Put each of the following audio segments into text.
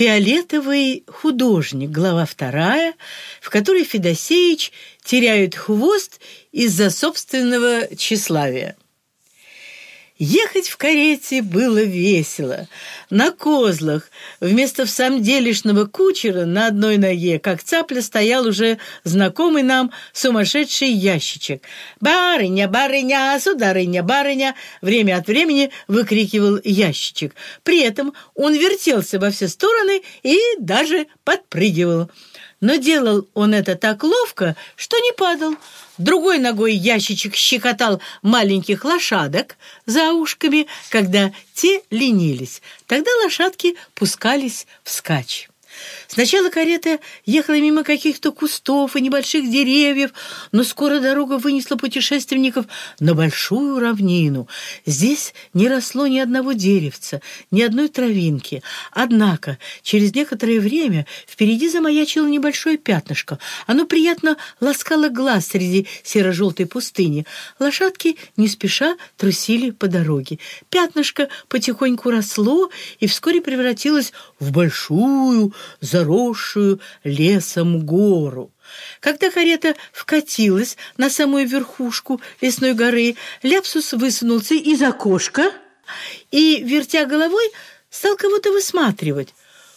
Фиолетовый художник, глава вторая, в которой Федосеич теряет хвост из-за собственного тщеславия. Ехать в карете было весело. На козлах вместо всамделишного кучера на одной ноге, как цапля, стоял уже знакомый нам сумасшедший ящичек. «Барыня, барыня, сударыня, барыня!» Время от времени выкрикивал ящичек. При этом он вертелся во все стороны и даже подпрыгивал. Но делал он это так ловко, что не падал. Другой ногой ящичек щекотал маленьких лошадок за ушками, когда те ленились. Тогда лошадки пускались вскачь. Сначала карета ехала мимо каких-то кустов и небольших деревьев, но скоро дорога вынесла путешественников на большую равнину. Здесь не росло ни одного деревца, ни одной травинки. Однако через некоторое время впереди замаячило небольшое пятнышко. Оно приятно ласкало глаз среди серо-желтой пустыни. Лошадки не спеша трусили по дороге. Пятнышко потихоньку росло и вскоре превратилось в большую, заросшую лесом гору. Когда карета вкатилась на самую верхушку лесной горы, Ляпсус высунулся из окошка и, вертя головой, стал кого-то высматривать.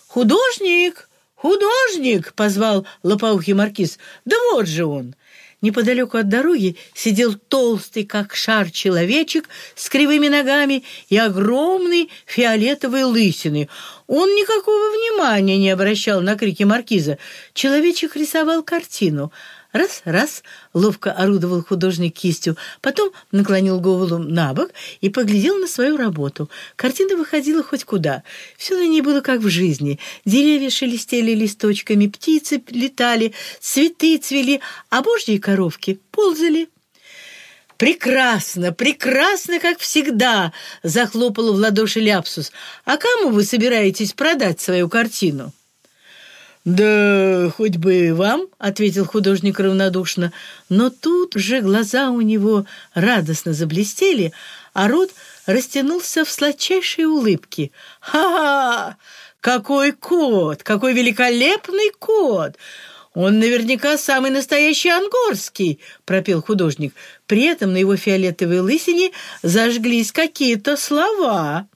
«Художник! Художник!» — позвал лопоухий маркиз. «Да вот же он!» Неподалеку от дороги сидел толстый, как шар, человечек с кривыми ногами и огромной фиолетовой лысиной. Он никакого внимания не обращал на крики маркиза. Человечек рисовал картину — Раз-раз ловко орудовал художник кистью, потом наклонил голову на бок и поглядел на свою работу. Картина выходила хоть куда. Все на ней было как в жизни. Деревья шелестели листочками, птицы летали, цветы цвели, а божьи коровки ползали. «Прекрасно, прекрасно, как всегда!» — захлопала в ладоши Ляпсус. «А кому вы собираетесь продать свою картину?» «Да хоть бы вам», — ответил художник равнодушно, но тут же глаза у него радостно заблестели, а рот растянулся в сладчайшей улыбке. «Ха-ха! Какой кот! Какой великолепный кот! Он наверняка самый настоящий ангорский!» — пропел художник. При этом на его фиолетовой лысине зажглись какие-то слова.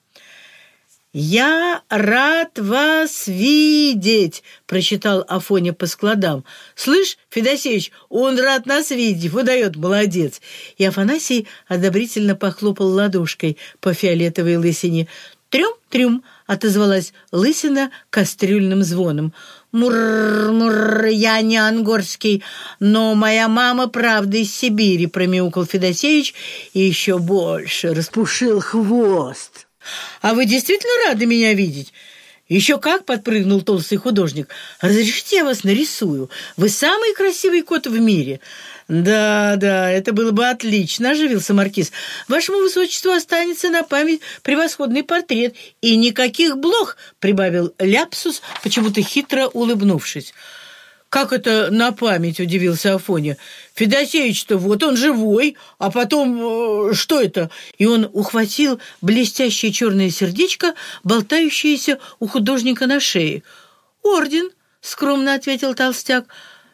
«Я рад вас видеть!» — прочитал Афоня по складам. «Слышь, Федосеевич, он рад нас видеть, выдает, молодец!» И Афанасий одобрительно похлопал ладошкой по фиолетовой лысине. «Трюм-трюм!» — отозвалась лысина кастрюльным звоном. «Мурр-мурр, я не ангорский, но моя мама правда из Сибири», — промяукал Федосеевич и еще больше распушил хвост. А вы действительно рады меня видеть?» «Еще как!» — подпрыгнул толстый художник. «Разрешите я вас нарисую? Вы самый красивый кот в мире!» «Да, да, это было бы отлично», — оживился маркиз. «Вашему высочеству останется на память превосходный портрет. И никаких блох», — прибавил Ляпсус, почему-то хитро улыбнувшись. «Как это на память?» — удивился Афоня. «Федосеевич-то вот он живой, а потом... Э, что это?» И он ухватил блестящее черное сердечко, болтающееся у художника на шее. «Орден», — скромно ответил толстяк.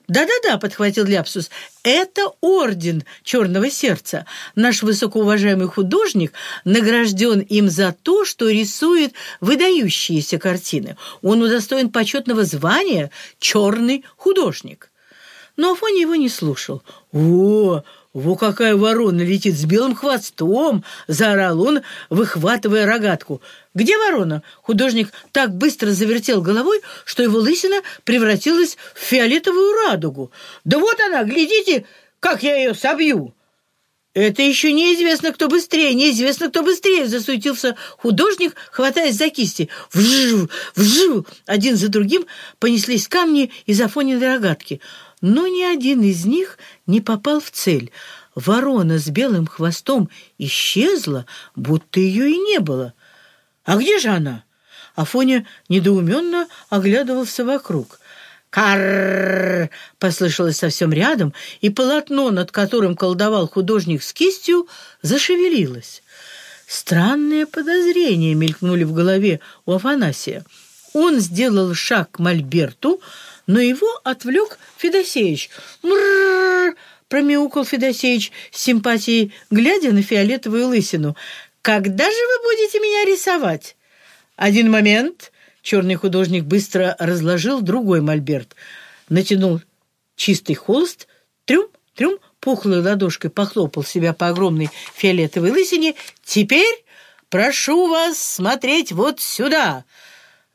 «Да-да-да», — подхватил Ляпсус, — «это орден Черного Сердца. Наш высокоуважаемый художник награжден им за то, что рисует выдающиеся картины. Он удостоен почетного звания «Черный художник». Но Афоня его не слушал. «О, во какая ворона летит с белым хвостом!» — заорал он, выхватывая рогатку. «Где ворона?» Художник так быстро завертел головой, что его лысина превратилась в фиолетовую радугу. «Да вот она, глядите, как я ее собью!» «Это еще неизвестно, кто быстрее, неизвестно, кто быстрее!» Засуетился художник, хватаясь за кисти. «Вжив! Вжив!» Один за другим понеслись камни из Афониной рогатки. Но ни один из них не попал в цель. Ворона с белым хвостом исчезла, будто ее и не было. «А где же она?» Афоня недоуменно оглядывался вокруг. «Каррррр!» — послышалось совсем рядом, и полотно, над которым колдовал художник с кистью, зашевелилось. Странные подозрения мелькнули в голове у Афанасия. Он сделал шаг к Мольберту, но его отвлек Федосеевич. «Мрррр!» — промяукал Федосеевич с симпатией, глядя на фиолетовую лысину. «Когда же вы будете меня рисовать?» «Один момент!» — черный художник быстро разложил другой мольберт. Натянул чистый холст, трюм, трюм, пухлой ладошкой похлопал себя по огромной фиолетовой лысине. «Теперь прошу вас смотреть вот сюда!»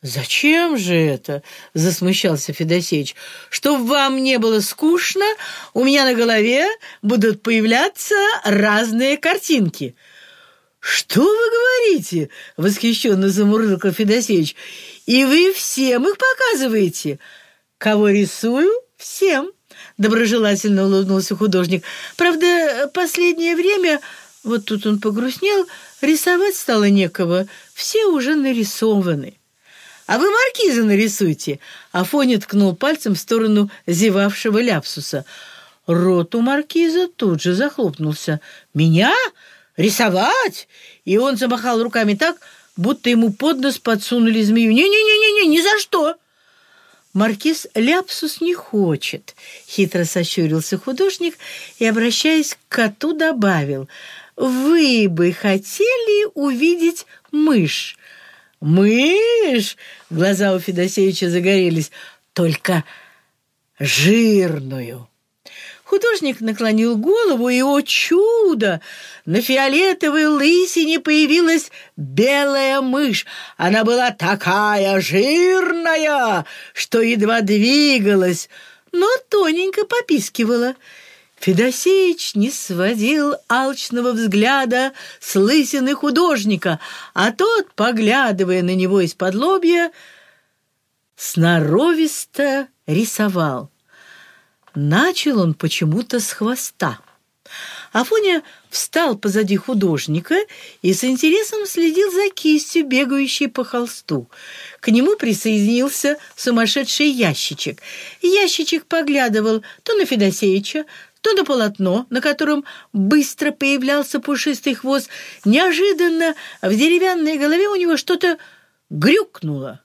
«Зачем же это?» — засмущался Федосеич. «Чтоб вам не было скучно, у меня на голове будут появляться разные картинки». «Что вы говорите?» — восхищенно замурлыкал Федосеевич. «И вы всем их показываете?» «Кого рисую? Всем!» — доброжелательно улыбнулся художник. «Правда, последнее время...» Вот тут он погрустнел, рисовать стало некого, все уже нарисованы. «А вы маркиза нарисуйте!» Афоня ткнул пальцем в сторону зевавшего ляпсуса. Рот у маркиза тут же захлопнулся. «Меня? Рисовать?» И он замахал руками так, будто ему под нос подсунули змею. «Не-не-не-не, ни за что!» «Маркиз ляпсус не хочет», — хитро сощурился художник и, обращаясь к коту, добавил. «Вы бы хотели увидеть мышь?» «Мышь!» — глаза у Федосеевича загорелись. «Только жирную!» Художник наклонил голову, и, о чудо, на фиолетовой лысине появилась белая мышь. Она была такая жирная, что едва двигалась, но тоненько попискивала. Федосеич не сводил алчного взгляда с лысины художника, а тот, поглядывая на него из-под лобья, сноровисто рисовал. Начал он почему-то с хвоста. Афоня встал позади художника и с интересом следил за кистью, бегающей по холсту. К нему присоединился сумасшедший ящичек. Ящичек поглядывал то на Федосеича, то на полотно, на котором быстро появлялся пушистый хвост. Неожиданно в деревянной голове у него что-то грюкнуло.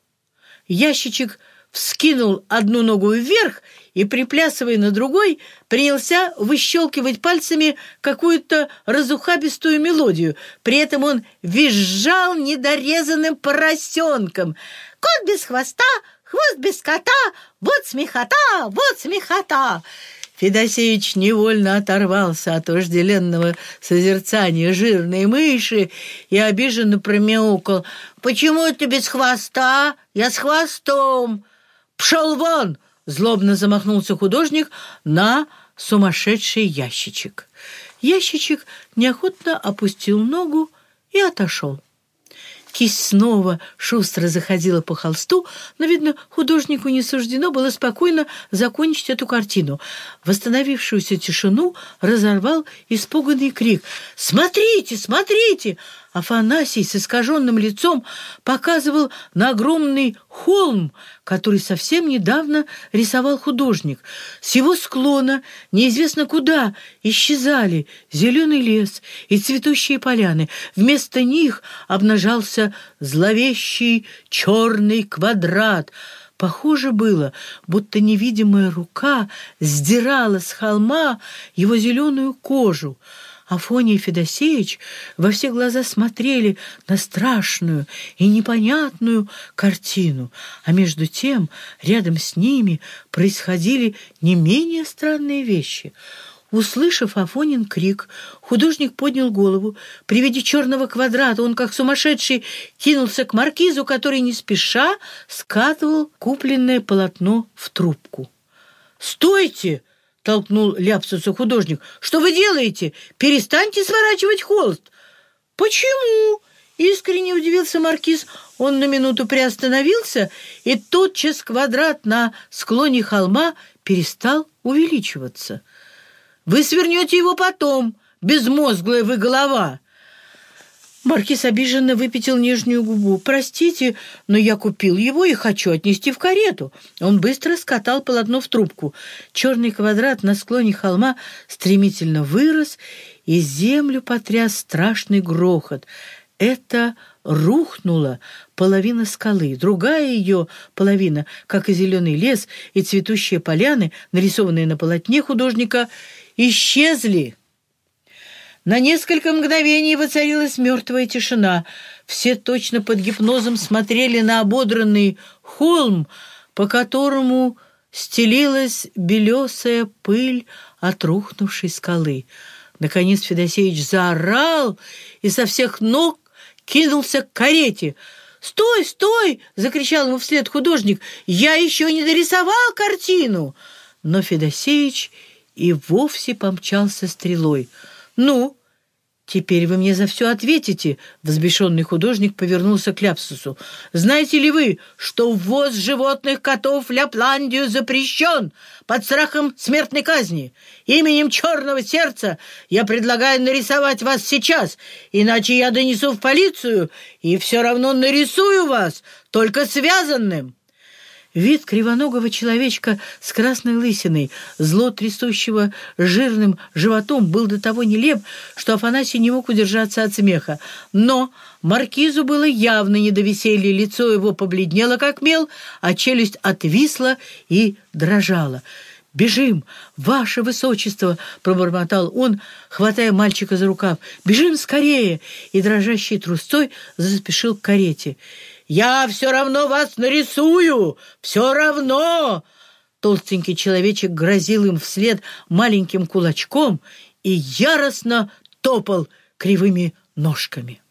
Ящичек вскинул одну ногу вверх и, приплясывая на другой, принялся выщелкивать пальцами какую-то разухабистую мелодию. При этом он визжал недорезанным поросенком. «Кот без хвоста, хвост без кота, вот смехота, вот смехота!» Федосеевич невольно оторвался от вожделенного созерцания жирной мыши и обиженно промяукал. «Почему ты без хвоста? Я с хвостом!» «Пшел вон!» — злобно замахнулся художник на сумасшедший ящичек. Ящичек неохотно опустил ногу и отошел. Кисть снова шустро заходила по холсту, но, видно, художнику не суждено было спокойно закончить эту картину. Восстановившуюся тишину разорвал испуганный крик. «Смотрите, смотрите!» Афанасий с искаженным лицом показывал на огромный холм, который совсем недавно рисовал художник. С его склона неизвестно куда исчезали зеленый лес и цветущие поляны. Вместо них обнажался зловещий черный квадрат — Похоже было, будто невидимая рука сдирала с холма его зеленую кожу. Афония и Федосеевич во все глаза смотрели на страшную и непонятную картину, а между тем рядом с ними происходили не менее странные вещи. Услышав Афонин крик, художник поднял голову. При виде черного квадрата он, как сумасшедший, кинулся к маркизу, который не спеша скатывал купленное полотно в трубку. «Стойте!» — толкнул ляпсуса художник. «Что вы делаете? Перестаньте сворачивать холст!» «Почему?» — искренне удивился маркиз. Он на минуту приостановился, и тотчас квадрат на склоне холма перестал увеличиваться. «Вы свернете его потом, безмозглая вы голова!» Маркиз обиженно выпятил нижнюю губу. «Простите, но я купил его и хочу отнести в карету». Он быстро скатал полотно в трубку. Черный квадрат на склоне холма стремительно вырос, и землю потряс страшный грохот. это рухнула половина скалы, другая ее половина, как и зеленый лес и цветущие поляны, нарисованные на полотне художника, исчезли. На несколько мгновений воцарилась мертвая тишина. Все точно под гипнозом смотрели на ободранный холм, по которому стелилась белесая пыль от рухнувшей скалы. Наконец Федосеевич заорал и со всех ног кинулся к карете. «Стой, стой!» — закричал ему вслед художник. «Я еще не дорисовал картину!» Но Федосеевич и вовсе помчался стрелой. «Ну, теперь вы мне за все ответите!» Взбешенный художник повернулся к Ляпсусу. «Знаете ли вы, что ввоз животных котов в Ляпландию запрещен под страхом смертной казни? Именем черного сердца я предлагаю нарисовать вас сейчас, иначе я донесу в полицию и все равно нарисую вас, только связанным!» Вид кривоногого человечка с красной лысиной, зло трясущего жирным животом, был до того нелеп, что Афанасий не мог удержаться от смеха. Но маркизу было явно не до веселья, лицо его побледнело, как мел, а челюсть отвисла и дрожала. «Бежим, ваше высочество!» — пробормотал он, хватая мальчика за рукав. «Бежим скорее!» И дрожащей трустой заспешил к карете. «Я все равно вас нарисую! Все равно!» Толстенький человечек грозил им вслед маленьким кулачком и яростно топал кривыми ножками.